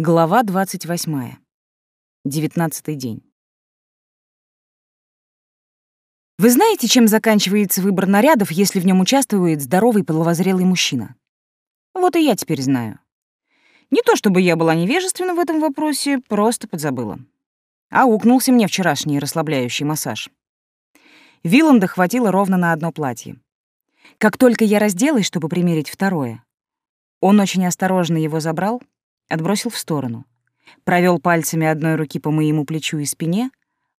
Глава 28. Девятнадцатый день. Вы знаете, чем заканчивается выбор нарядов, если в нем участвует здоровый половозрелый мужчина? Вот и я теперь знаю. Не то чтобы я была невежественна в этом вопросе, просто подзабыла. А укнулся мне вчерашний расслабляющий массаж. Виланда хватило ровно на одно платье. Как только я разделась, чтобы примерить второе, он очень осторожно его забрал — отбросил в сторону, провел пальцами одной руки по моему плечу и спине,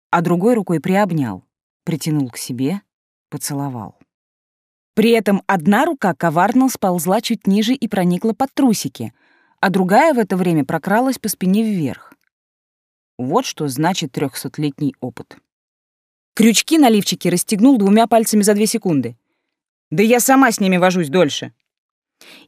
а другой рукой приобнял, притянул к себе, поцеловал. При этом одна рука коварно сползла чуть ниже и проникла под трусики, а другая в это время прокралась по спине вверх. Вот что значит трехсотлетний опыт. Крючки на лифчике расстегнул двумя пальцами за две секунды. Да я сама с ними вожусь дольше.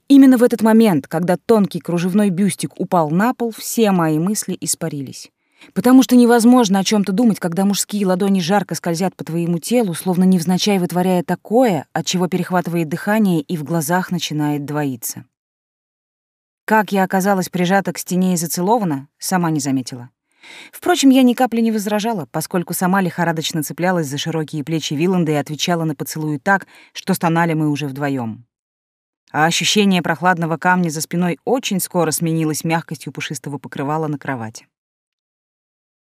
Именно в этот момент, когда тонкий кружевной бюстик упал на пол, все мои мысли испарились. Потому что невозможно о чем то думать, когда мужские ладони жарко скользят по твоему телу, словно невзначай вытворяя такое, от чего перехватывает дыхание и в глазах начинает двоиться. Как я оказалась прижата к стене и зацелована, сама не заметила. Впрочем, я ни капли не возражала, поскольку сама лихорадочно цеплялась за широкие плечи Виланда и отвечала на поцелуй так, что стонали мы уже вдвоем а ощущение прохладного камня за спиной очень скоро сменилось мягкостью пушистого покрывала на кровати.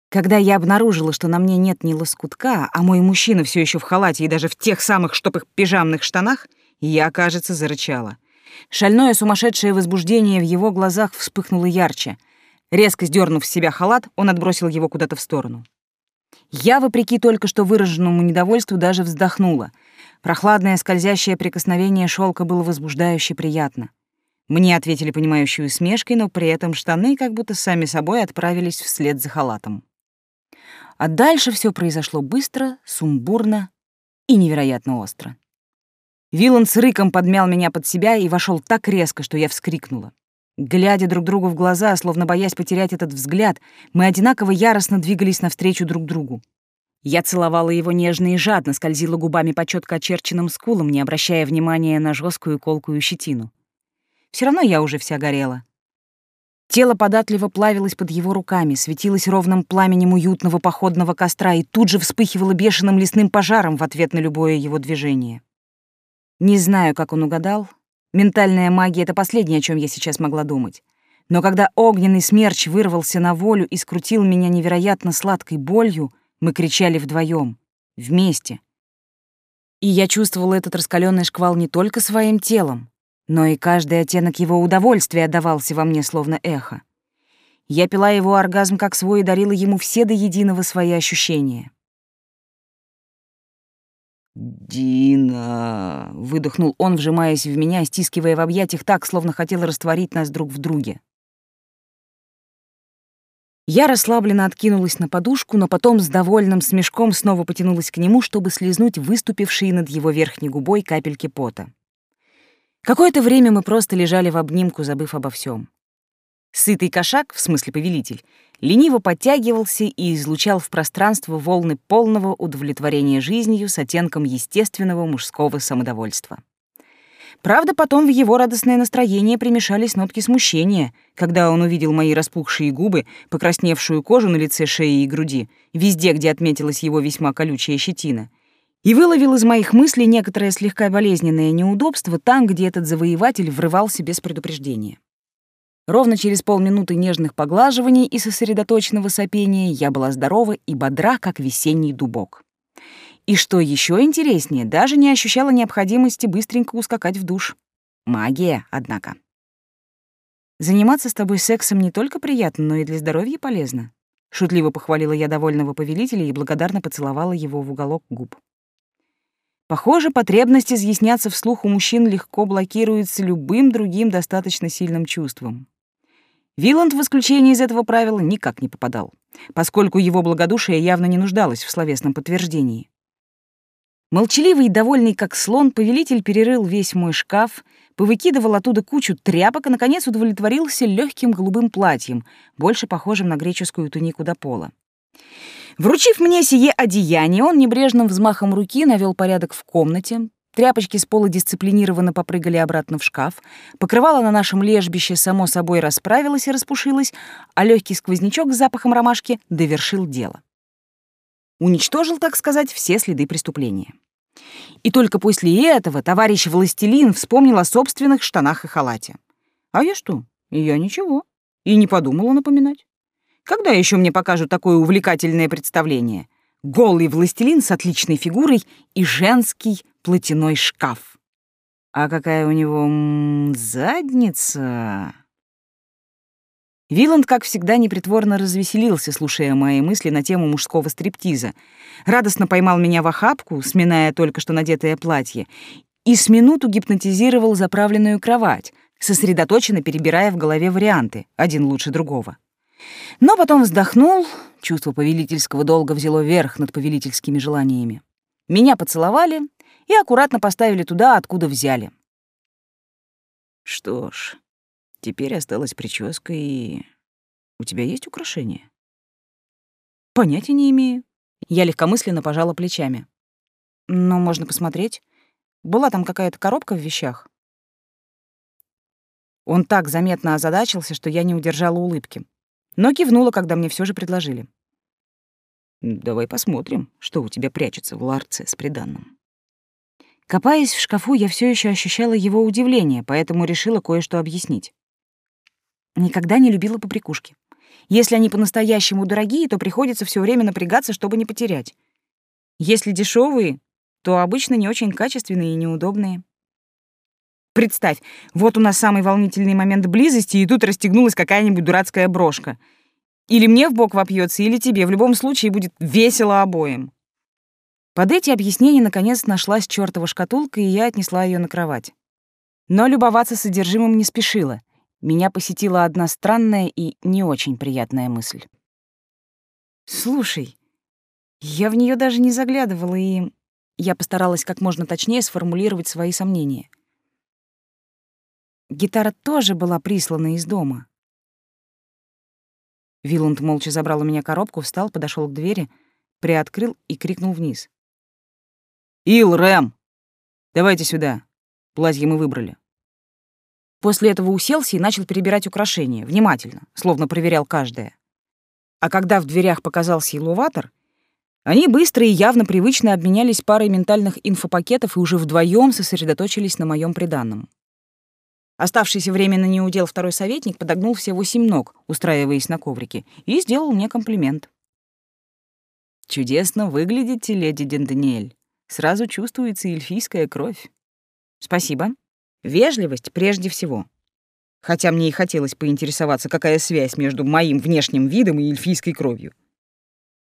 Когда я обнаружила, что на мне нет ни лоскутка, а мой мужчина все еще в халате и даже в тех самых штопых пижамных штанах, я, кажется, зарычала. Шальное сумасшедшее возбуждение в его глазах вспыхнуло ярче. Резко сдернув с себя халат, он отбросил его куда-то в сторону. Я, вопреки только что выраженному недовольству, даже вздохнула — Прохладное скользящее прикосновение шелка было возбуждающе приятно. Мне ответили понимающей усмешкой, но при этом штаны как будто сами собой отправились вслед за халатом. А дальше все произошло быстро, сумбурно и невероятно остро. Вилан с рыком подмял меня под себя и вошел так резко, что я вскрикнула. Глядя друг другу в глаза, словно боясь потерять этот взгляд, мы одинаково яростно двигались навстречу друг другу. Я целовала его нежно и жадно, скользила губами по четко очерченным скулам, не обращая внимания на жесткую колкую щетину. Все равно я уже вся горела. Тело податливо плавилось под его руками, светилось ровным пламенем уютного походного костра и тут же вспыхивало бешеным лесным пожаром в ответ на любое его движение. Не знаю, как он угадал. Ментальная магия — это последнее, о чем я сейчас могла думать. Но когда огненный смерч вырвался на волю и скрутил меня невероятно сладкой болью — мы кричали вдвоем, вместе. И я чувствовала этот раскаленный шквал не только своим телом, но и каждый оттенок его удовольствия отдавался во мне словно эхо. Я пила его оргазм как свой и дарила ему все до единого свои ощущения. «Дина!» — выдохнул он, вжимаясь в меня, стискивая в объятиях так, словно хотел растворить нас друг в друге. Я расслабленно откинулась на подушку, но потом с довольным смешком снова потянулась к нему, чтобы слезнуть выступившие над его верхней губой капельки пота. Какое-то время мы просто лежали в обнимку, забыв обо всем. Сытый кошак, в смысле повелитель, лениво подтягивался и излучал в пространство волны полного удовлетворения жизнью с оттенком естественного мужского самодовольства. Правда, потом в его радостное настроение примешались нотки смущения, когда он увидел мои распухшие губы, покрасневшую кожу на лице шеи и груди, везде, где отметилась его весьма колючая щетина, и выловил из моих мыслей некоторое слегка болезненное неудобство там, где этот завоеватель врывался без предупреждения. Ровно через полминуты нежных поглаживаний и сосредоточенного сопения я была здорова и бодра, как весенний дубок. И что еще интереснее, даже не ощущала необходимости быстренько ускакать в душ. Магия, однако. Заниматься с тобой сексом не только приятно, но и для здоровья полезно. Шутливо похвалила я довольного повелителя и благодарно поцеловала его в уголок губ. Похоже, потребность изъясняться вслух у мужчин легко блокируется любым другим достаточно сильным чувством. Виланд в исключение из этого правила никак не попадал, поскольку его благодушие явно не нуждалось в словесном подтверждении. Молчаливый и довольный, как слон, повелитель перерыл весь мой шкаф, повыкидывал оттуда кучу тряпок и, наконец, удовлетворился легким голубым платьем, больше похожим на греческую тунику до пола. Вручив мне сие одеяние, он небрежным взмахом руки навел порядок в комнате, Тряпочки с пола дисциплинированно попрыгали обратно в шкаф, покрывало на нашем лежбище само собой расправилось и распушилось, а легкий сквознячок с запахом ромашки довершил дело. Уничтожил, так сказать, все следы преступления. И только после этого товарищ Властелин вспомнил о собственных штанах и халате. А я что? Я ничего. И не подумала напоминать. Когда еще мне покажут такое увлекательное представление? Голый властелин с отличной фигурой и женский платяной шкаф. А какая у него задница! Виланд, как всегда, непритворно развеселился, слушая мои мысли на тему мужского стриптиза. Радостно поймал меня в охапку, сминая только что надетое платье, и с минуту гипнотизировал заправленную кровать, сосредоточенно перебирая в голове варианты, один лучше другого. Но потом вздохнул, чувство повелительского долга взяло верх над повелительскими желаниями. Меня поцеловали, и аккуратно поставили туда, откуда взяли. Что ж, теперь осталась прическа и... У тебя есть украшения? Понятия не имею. Я легкомысленно пожала плечами. Но можно посмотреть. Была там какая-то коробка в вещах. Он так заметно озадачился, что я не удержала улыбки. Но кивнула, когда мне все же предложили. «Давай посмотрим, что у тебя прячется в ларце с приданным». Копаясь в шкафу, я все еще ощущала его удивление, поэтому решила кое-что объяснить. Никогда не любила поприкушки. Если они по-настоящему дорогие, то приходится все время напрягаться, чтобы не потерять. Если дешевые, то обычно не очень качественные и неудобные. Представь, вот у нас самый волнительный момент близости, и тут расстегнулась какая-нибудь дурацкая брошка. Или мне в бок вопьется, или тебе. В любом случае будет весело обоим. Под эти объяснения наконец нашлась чёртова шкатулка, и я отнесла её на кровать. Но любоваться содержимым не спешила. Меня посетила одна странная и не очень приятная мысль. «Слушай, я в неё даже не заглядывала, и...» Я постаралась как можно точнее сформулировать свои сомнения. Гитара тоже была прислана из дома. Виланд молча забрал у меня коробку, встал, подошёл к двери, приоткрыл и крикнул вниз. «Ил, Рэм! Давайте сюда. Платье мы выбрали». После этого уселся и начал перебирать украшения, внимательно, словно проверял каждое. А когда в дверях показался илуватор, они быстро и явно привычно обменялись парой ментальных инфопакетов и уже вдвоем сосредоточились на моем приданном. Оставшийся временно неудел второй советник подогнул все восемь ног, устраиваясь на коврике, и сделал мне комплимент. «Чудесно выглядите, леди Денданиэль. Сразу чувствуется эльфийская кровь. Спасибо. Вежливость прежде всего. Хотя мне и хотелось поинтересоваться, какая связь между моим внешним видом и эльфийской кровью.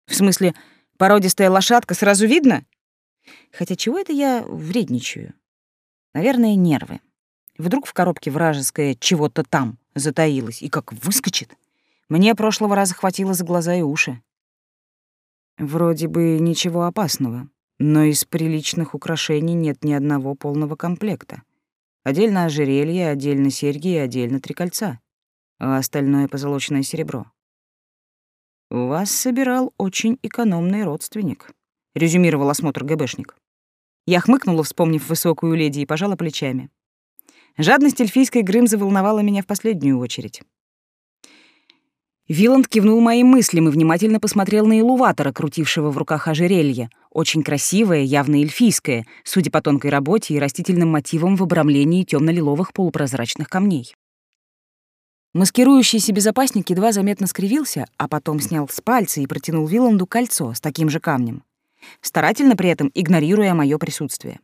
В смысле, породистая лошадка сразу видно? Хотя чего это я вредничаю? Наверное, нервы. Вдруг в коробке вражеское чего-то там затаилось и как выскочит. Мне прошлого раза хватило за глаза и уши. Вроде бы ничего опасного. Но из приличных украшений нет ни одного полного комплекта. Отдельно ожерелье, отдельно серьги и отдельно три кольца, а остальное — позолоченное серебро. «Вас собирал очень экономный родственник», — резюмировал осмотр ГБшник. Я хмыкнула, вспомнив высокую леди, и пожала плечами. Жадность эльфийской Грымзы волновала меня в последнюю очередь. Виланд кивнул моим мыслям и внимательно посмотрел на илуватора, крутившего в руках ожерелье. Очень красивое, явно эльфийское, судя по тонкой работе и растительным мотивам в обрамлении темно-лиловых полупрозрачных камней. Маскирующийся безопасник едва заметно скривился, а потом снял с пальца и протянул Виланду кольцо с таким же камнем, старательно при этом игнорируя мое присутствие.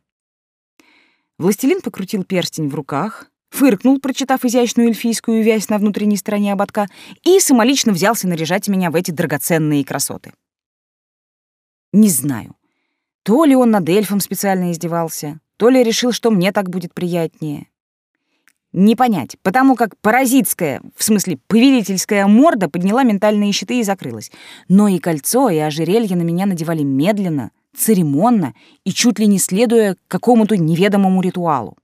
Властелин покрутил перстень в руках, фыркнул, прочитав изящную эльфийскую вязь на внутренней стороне ободка, и самолично взялся наряжать меня в эти драгоценные красоты. Не знаю, то ли он над эльфом специально издевался, то ли решил, что мне так будет приятнее. Не понять, потому как паразитская, в смысле повелительская морда подняла ментальные щиты и закрылась. Но и кольцо, и ожерелье на меня надевали медленно, церемонно и чуть ли не следуя какому-то неведомому ритуалу.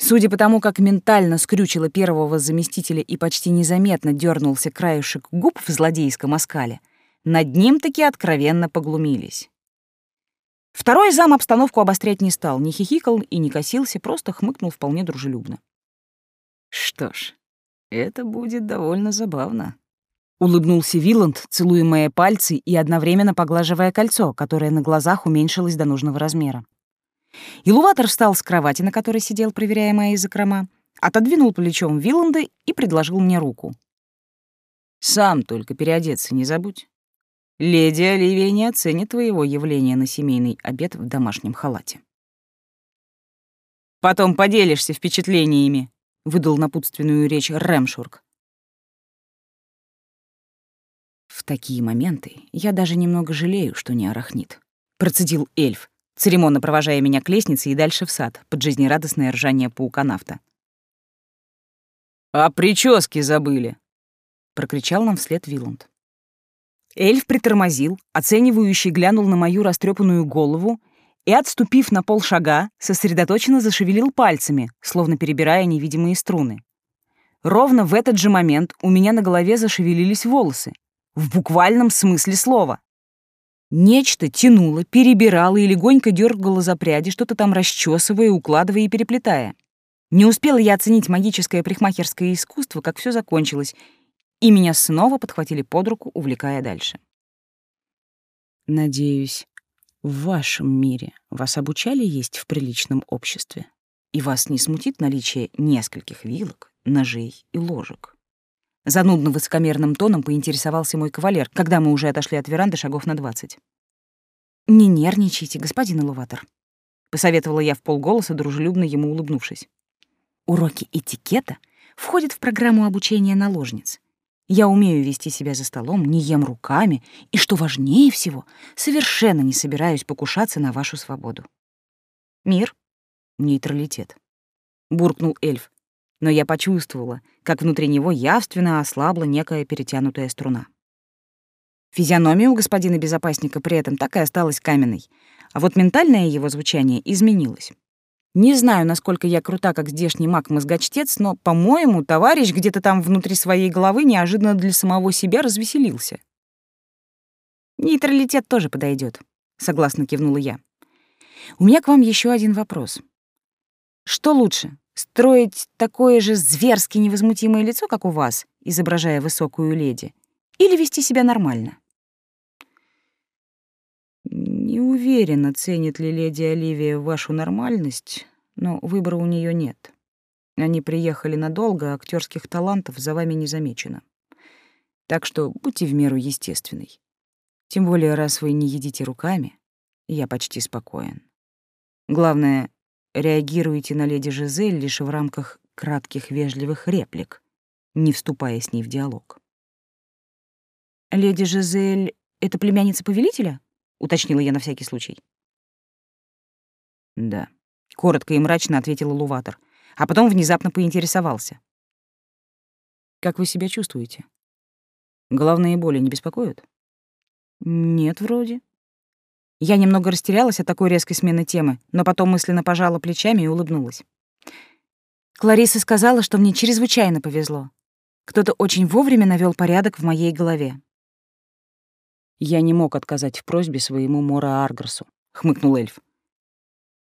Судя по тому, как ментально скрючило первого заместителя и почти незаметно дернулся краешек губ в злодейском оскале, над ним таки откровенно поглумились. Второй зам обстановку обострять не стал, не хихикал и не косился, просто хмыкнул вполне дружелюбно. «Что ж, это будет довольно забавно», — улыбнулся Виланд, целуя мои пальцы и одновременно поглаживая кольцо, которое на глазах уменьшилось до нужного размера. Илуватор встал с кровати, на которой сидел, проверяя мои закрома, отодвинул плечом Виланда и предложил мне руку. «Сам только переодеться не забудь. Леди Оливия не оценит твоего явления на семейный обед в домашнем халате». «Потом поделишься впечатлениями», — выдал напутственную речь Рэмшург. В такие моменты я даже немного жалею, что не арахнит. Процедил эльф, церемонно провожая меня к лестнице и дальше в сад, под жизнерадостное ржание пауканавта. «А прически забыли!» — прокричал нам вслед Виланд. Эльф притормозил, оценивающий глянул на мою растрепанную голову и, отступив на полшага, сосредоточенно зашевелил пальцами, словно перебирая невидимые струны. Ровно в этот же момент у меня на голове зашевелились волосы. В буквальном смысле слова. Нечто тянуло, перебирало и легонько дергало за пряди, что-то там расчесывая, укладывая и переплетая. Не успела я оценить магическое прихмахерское искусство, как все закончилось, и меня снова подхватили под руку, увлекая дальше. Надеюсь, в вашем мире вас обучали есть в приличном обществе, и вас не смутит наличие нескольких вилок, ножей и ложек. Занудно высокомерным тоном поинтересовался мой кавалер, когда мы уже отошли от веранды шагов на двадцать. «Не нервничайте, господин Элуватор», — посоветовала я в полголоса, дружелюбно ему улыбнувшись. «Уроки этикета входят в программу обучения наложниц. Я умею вести себя за столом, не ем руками, и, что важнее всего, совершенно не собираюсь покушаться на вашу свободу». «Мир?» «Нейтралитет», — буркнул эльф, но я почувствовала, как внутри него явственно ослабла некая перетянутая струна. Физиономия у господина безопасника при этом так и осталась каменной, а вот ментальное его звучание изменилось. Не знаю, насколько я крута, как здешний маг-мозгочтец, но, по-моему, товарищ где-то там внутри своей головы неожиданно для самого себя развеселился. «Нейтралитет тоже подойдет, согласно кивнула я. «У меня к вам еще один вопрос. Что лучше, Строить такое же зверски невозмутимое лицо, как у вас, изображая высокую леди, или вести себя нормально? Не уверена, ценит ли леди Оливия вашу нормальность, но выбора у нее нет. Они приехали надолго, а актерских талантов за вами не замечено. Так что будьте в меру естественной. Тем более, раз вы не едите руками, я почти спокоен. Главное, реагируете на леди Жизель лишь в рамках кратких вежливых реплик, не вступая с ней в диалог. «Леди Жизель — это племянница повелителя?» — уточнила я на всякий случай. «Да», — коротко и мрачно ответил Луватор, а потом внезапно поинтересовался. «Как вы себя чувствуете? Головные боли не беспокоят?» «Нет, вроде», я немного растерялась от такой резкой смены темы, но потом мысленно пожала плечами и улыбнулась. Клариса сказала, что мне чрезвычайно повезло. Кто-то очень вовремя навёл порядок в моей голове. Я не мог отказать в просьбе своему Мора Аргрсу, хмыкнул эльф.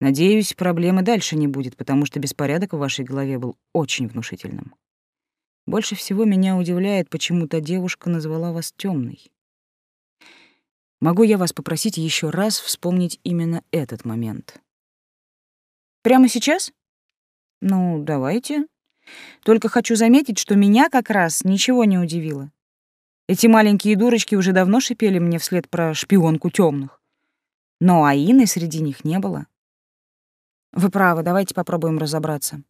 Надеюсь, проблемы дальше не будет, потому что беспорядок в вашей голове был очень внушительным. Больше всего меня удивляет, почему та девушка назвала вас темной. Могу я вас попросить еще раз вспомнить именно этот момент? Прямо сейчас? Ну, давайте. Только хочу заметить, что меня как раз ничего не удивило. Эти маленькие дурочки уже давно шипели мне вслед про шпионку темных. Но Аины среди них не было. Вы правы, давайте попробуем разобраться.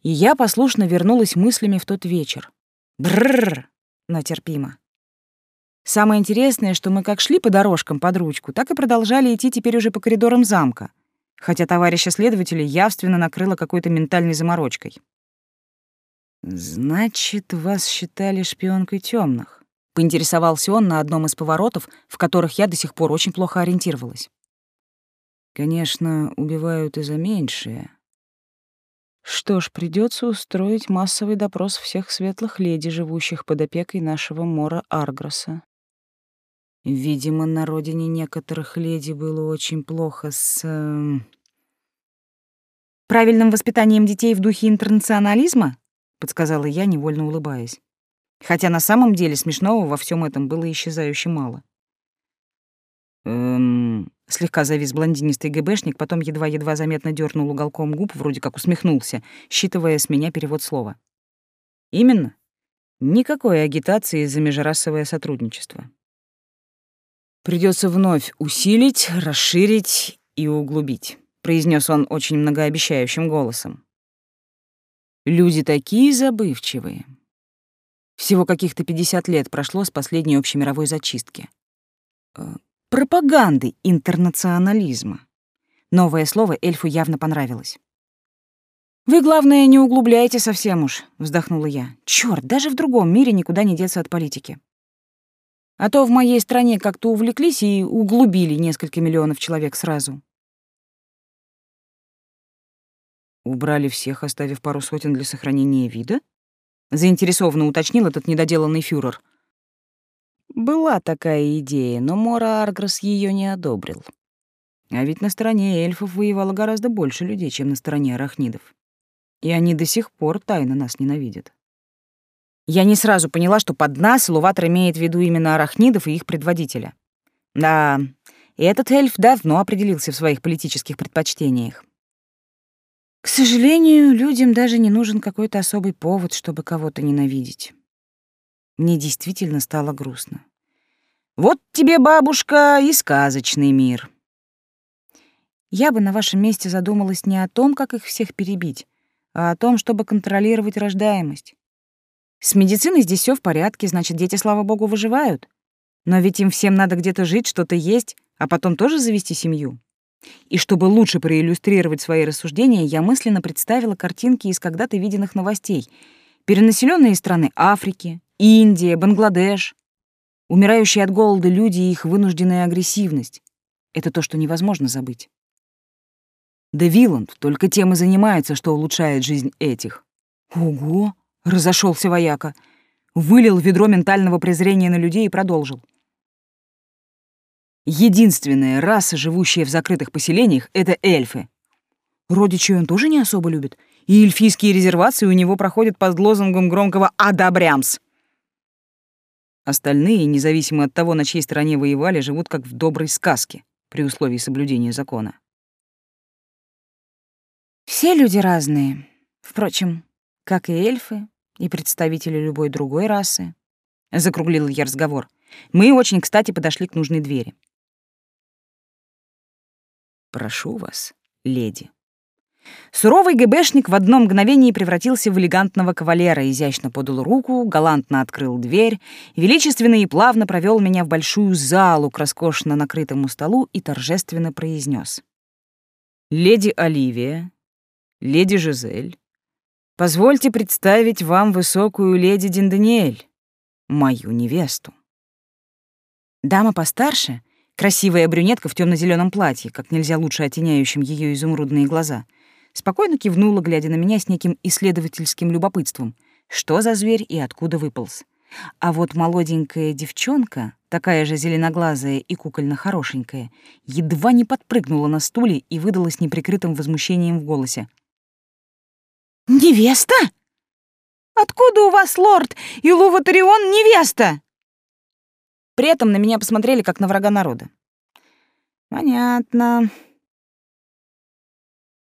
И я послушно вернулась мыслями в тот вечер. Бррр, но. Самое интересное, что мы как шли по дорожкам под ручку, так и продолжали идти теперь уже по коридорам замка, хотя товарища следователя явственно накрыло какой-то ментальной заморочкой. «Значит, вас считали шпионкой темных? поинтересовался он на одном из поворотов, в которых я до сих пор очень плохо ориентировалась. «Конечно, убивают и за меньшее. Что ж, придется устроить массовый допрос всех светлых леди, живущих под опекой нашего Мора Аргроса. Видимо, на родине некоторых леди было очень плохо с... Э... «Правильным воспитанием детей в духе интернационализма?» — подсказала я, невольно улыбаясь. Хотя на самом деле смешного во всем этом было исчезающе мало. «Эм...» — слегка завис блондинистый ГБшник, потом едва-едва заметно дернул уголком губ, вроде как усмехнулся, считывая с меня перевод слова. «Именно. Никакой агитации за межрасовое сотрудничество. Придется вновь усилить, расширить и углубить», — произнес он очень многообещающим голосом. «Люди такие забывчивые. Всего каких-то 50 лет прошло с последней общемировой зачистки. Э, пропаганды интернационализма. Новое слово эльфу явно понравилось. «Вы, главное, не углубляйте совсем уж», — вздохнула я. «Чёрт, даже в другом мире никуда не деться от политики. А то в моей стране как-то увлеклись и углубили несколько миллионов человек сразу». Убрали всех, оставив пару сотен для сохранения вида? Заинтересованно уточнил этот недоделанный фюрер. Была такая идея, но Мора Аргресс ее не одобрил. А ведь на стороне эльфов воевало гораздо больше людей, чем на стороне арахнидов. И они до сих пор тайно нас ненавидят. Я не сразу поняла, что под нас Луватор имеет в виду именно арахнидов и их предводителя. Да, этот эльф давно определился в своих политических предпочтениях. К сожалению, людям даже не нужен какой-то особый повод, чтобы кого-то ненавидеть. Мне действительно стало грустно. Вот тебе, бабушка, и сказочный мир. Я бы на вашем месте задумалась не о том, как их всех перебить, а о том, чтобы контролировать рождаемость. С медициной здесь все в порядке, значит, дети, слава богу, выживают. Но ведь им всем надо где-то жить, что-то есть, а потом тоже завести семью. И чтобы лучше проиллюстрировать свои рассуждения, я мысленно представила картинки из когда-то виденных новостей. Перенаселенные страны Африки, Индия, Бангладеш. Умирающие от голода люди и их вынужденная агрессивность. Это то, что невозможно забыть. Да Виланд только тем и занимается, что улучшает жизнь этих. Ого! Разошелся вояка. Вылил ведро ментального презрения на людей и продолжил. Единственная раса, живущая в закрытых поселениях, — это эльфы. Родичи он тоже не особо любит, и эльфийские резервации у него проходят под лозунгом громкого «Адабрямс». Остальные, независимо от того, на чьей стороне воевали, живут как в доброй сказке, при условии соблюдения закона. Все люди разные. Впрочем, как и эльфы, и представители любой другой расы. Закруглил я разговор. Мы очень, кстати, подошли к нужной двери. Прошу вас, леди. Суровый ГБшник в одно мгновение превратился в элегантного кавалера, изящно подал руку, галантно открыл дверь, величественно и плавно провел меня в большую залу к роскошно накрытому столу и торжественно произнес: «Леди Оливия, леди Жизель, позвольте представить вам высокую леди Динданиэль, мою невесту». Дама постарше, Красивая брюнетка в темно зеленом платье, как нельзя лучше оттеняющим ее изумрудные глаза, спокойно кивнула, глядя на меня с неким исследовательским любопытством. Что за зверь и откуда выполз? А вот молоденькая девчонка, такая же зеленоглазая и кукольно-хорошенькая, едва не подпрыгнула на стуле и выдала с неприкрытым возмущением в голосе. «Невеста? Откуда у вас, лорд, и Луватарион невеста?» При этом на меня посмотрели как на врага народа. Понятно.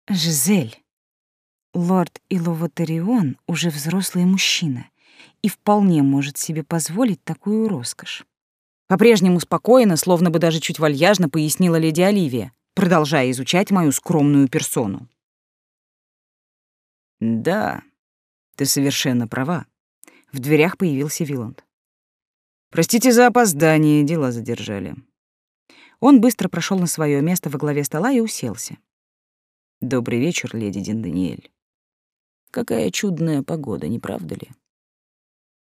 Жизель, лорд Иловатарион уже взрослый мужчина и вполне может себе позволить такую роскошь. По-прежнему спокойно, словно бы даже чуть вальяжно пояснила леди Оливия, продолжая изучать мою скромную персону. «Да, ты совершенно права». В дверях появился Виланд. Простите за опоздание, дела задержали. Он быстро прошел на свое место во главе стола и уселся. Добрый вечер, леди Дин Даниэль. Какая чудная погода, не правда ли?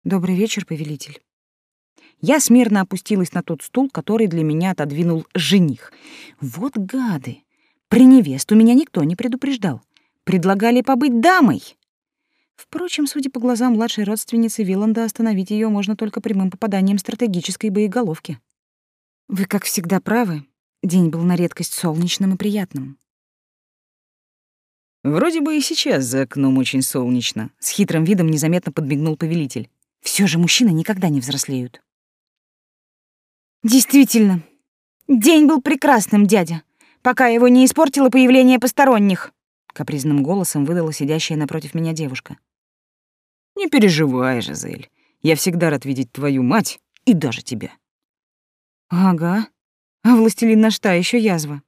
Добрый вечер, повелитель. Я смирно опустилась на тот стул, который для меня отодвинул жених. Вот гады! При невесту меня никто не предупреждал. Предлагали побыть дамой. Впрочем, судя по глазам младшей родственницы Виланда, остановить ее можно только прямым попаданием стратегической боеголовки. Вы, как всегда, правы. День был на редкость солнечным и приятным. Вроде бы и сейчас за окном очень солнечно. С хитрым видом незаметно подмигнул повелитель. Все же мужчины никогда не взрослеют. Действительно, день был прекрасным, дядя, пока его не испортило появление посторонних. Капризным голосом выдала сидящая напротив меня девушка. Не переживай, Жизель. Я всегда рад видеть твою мать и даже тебя. Ага. А властелин наш та еще язва.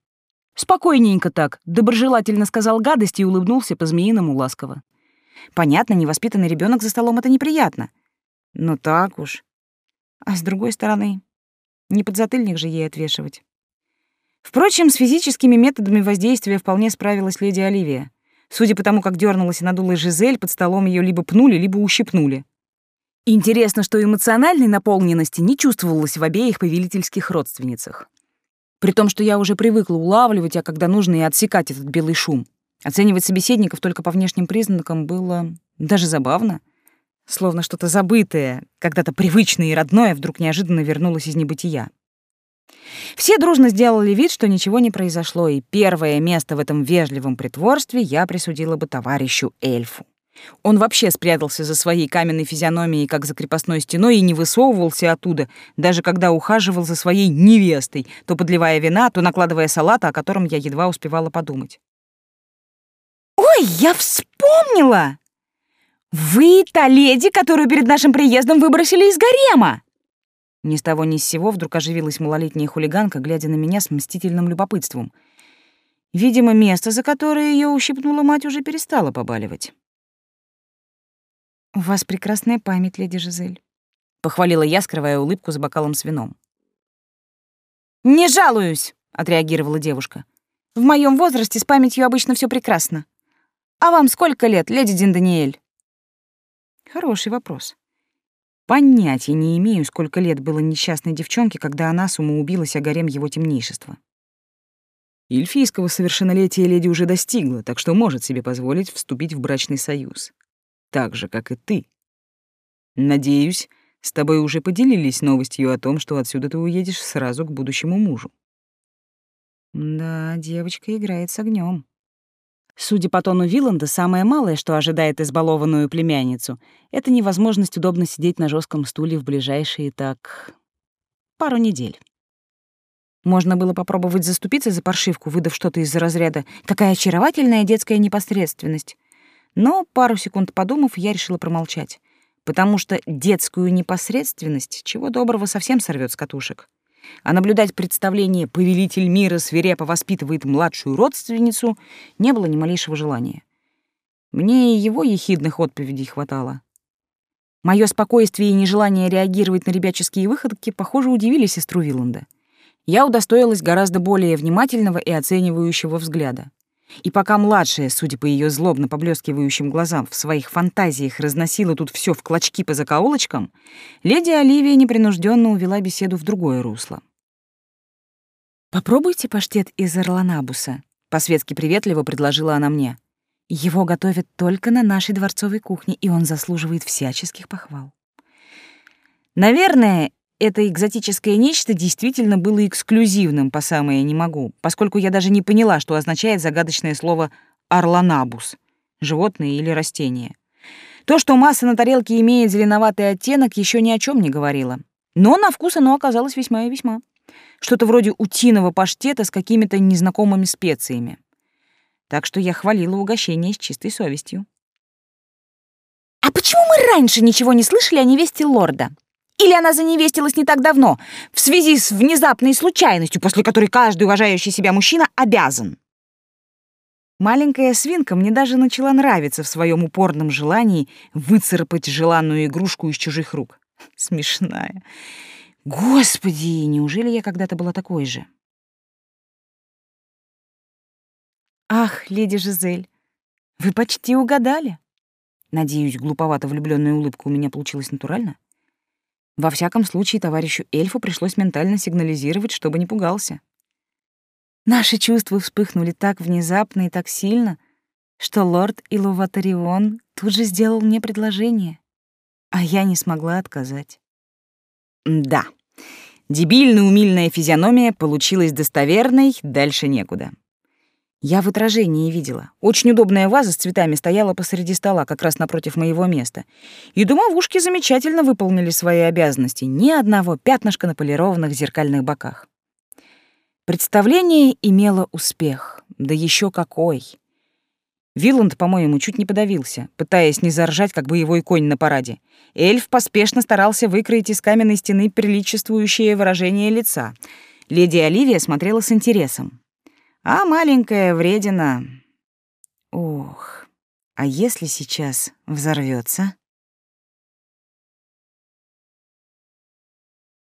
Спокойненько так, доброжелательно сказал гадость и улыбнулся по-змеиному ласково. Понятно, невоспитанный ребенок за столом — это неприятно. Но так уж. А с другой стороны, не подзатыльник же ей отвешивать. Впрочем, с физическими методами воздействия вполне справилась леди Оливия. Судя по тому, как дернулась и надулась Жизель, под столом ее либо пнули, либо ущипнули. Интересно, что эмоциональной наполненности не чувствовалось в обеих повелительских родственницах. При том, что я уже привыкла улавливать, а когда нужно и отсекать этот белый шум. Оценивать собеседников только по внешним признакам было даже забавно. Словно что-то забытое, когда-то привычное и родное, вдруг неожиданно вернулось из небытия. Все дружно сделали вид, что ничего не произошло, и первое место в этом вежливом притворстве я присудила бы товарищу эльфу. Он вообще спрятался за своей каменной физиономией, как за крепостной стеной, и не высовывался оттуда, даже когда ухаживал за своей невестой, то подливая вина, то накладывая салата, о котором я едва успевала подумать. «Ой, я вспомнила! Вы та леди, которую перед нашим приездом выбросили из гарема!» Ни с того ни с сего вдруг оживилась малолетняя хулиганка, глядя на меня с мстительным любопытством. Видимо, место, за которое ее ущипнула мать, уже перестало побаливать. «У вас прекрасная память, леди Жизель», — похвалила я, скрывая улыбку с бокалом с вином. «Не жалуюсь», — отреагировала девушка. «В моем возрасте с памятью обычно все прекрасно. А вам сколько лет, леди Дин Даниэль?» Хороший вопрос. Понятия не имею, сколько лет было несчастной девчонке, когда она самоубилась о гарем его темнейшества. Эльфийского совершеннолетия леди уже достигла, так что может себе позволить вступить в брачный союз. Так же, как и ты. Надеюсь, с тобой уже поделились новостью о том, что отсюда ты уедешь сразу к будущему мужу. Да, девочка играет с огнем. Судя по тону Виланда, самое малое, что ожидает избалованную племянницу, это невозможность удобно сидеть на жестком стуле в ближайшие так пару недель. Можно было попробовать заступиться за паршивку, выдав что-то из разряда «какая очаровательная детская непосредственность». Но пару секунд подумав, я решила промолчать, потому что детскую непосредственность чего доброго совсем сорвет с катушек а наблюдать представление «Повелитель мира свирепо воспитывает младшую родственницу» не было ни малейшего желания. Мне и его ехидных отповедей хватало. Мое спокойствие и нежелание реагировать на ребяческие выходки, похоже, удивили сестру Виланда. Я удостоилась гораздо более внимательного и оценивающего взгляда. И пока младшая, судя по ее злобно поблескивающим глазам, в своих фантазиях разносила тут все в клочки по закоулочкам, леди Оливия непринужденно увела беседу в другое русло. «Попробуйте паштет из орланабуса», — по-светски приветливо предложила она мне. «Его готовят только на нашей дворцовой кухне, и он заслуживает всяческих похвал». Наверное, это экзотическое нечто действительно было эксклюзивным по самое не могу, поскольку я даже не поняла, что означает загадочное слово «орланабус» — животное или растение. То, что масса на тарелке имеет зеленоватый оттенок, еще ни о чем не говорило. Но на вкус оно оказалось весьма и весьма. Что-то вроде утиного паштета с какими-то незнакомыми специями. Так что я хвалила угощение с чистой совестью. «А почему мы раньше ничего не слышали о невесте лорда?» Или она заневестилась не так давно, в связи с внезапной случайностью, после которой каждый уважающий себя мужчина обязан. Маленькая свинка мне даже начала нравиться в своем упорном желании выцарапать желанную игрушку из чужих рук. Смешная. Господи, неужели я когда-то была такой же? Ах, леди Жизель, вы почти угадали. Надеюсь, глуповато влюбленная улыбка у меня получилась натурально. Во всяком случае, товарищу эльфу пришлось ментально сигнализировать, чтобы не пугался. Наши чувства вспыхнули так внезапно и так сильно, что лорд Илуватарион тут же сделал мне предложение, а я не смогла отказать. Да, Дебильно-умильная физиономия получилась достоверной, дальше некуда. Я в отражении видела. Очень удобная ваза с цветами стояла посреди стола, как раз напротив моего места. И домовушки замечательно выполнили свои обязанности. Ни одного пятнышка на полированных зеркальных боках. Представление имело успех. Да еще какой! Виланд, по-моему, чуть не подавился, пытаясь не заржать, как боевой конь на параде. Эльф поспешно старался выкроить из каменной стены приличествующее выражение лица. Леди Оливия смотрела с интересом. А маленькая вредина... Ох, а если сейчас взорвется?